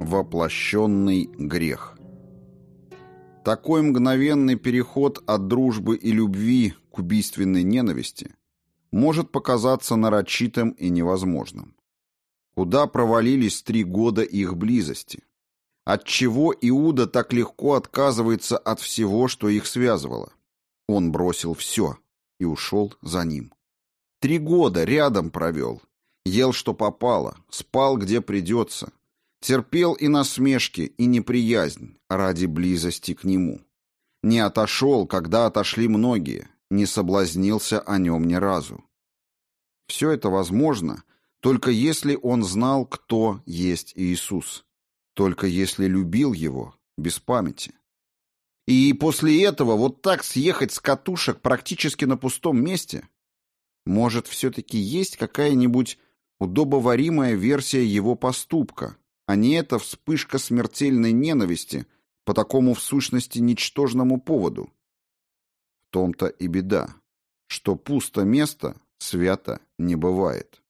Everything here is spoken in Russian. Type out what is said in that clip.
Воплощенный грех. Такой мгновенный переход от дружбы и любви к убийственной ненависти может показаться нарочитым и невозможным. Куда провалились три года их близости? Отчего Иуда так легко отказывается от всего, что их связывало? Он бросил все и ушел за ним. Три года рядом провел. Ел, что попало, спал, где придется, Терпел и насмешки, и неприязнь ради близости к нему. Не отошел, когда отошли многие, не соблазнился о нем ни разу. Все это возможно, только если он знал, кто есть Иисус, только если любил его без памяти. И после этого вот так съехать с катушек практически на пустом месте? Может, все-таки есть какая-нибудь удобоваримая версия его поступка, а не эта вспышка смертельной ненависти по такому в сущности ничтожному поводу. В том-то и беда, что пусто место свято не бывает.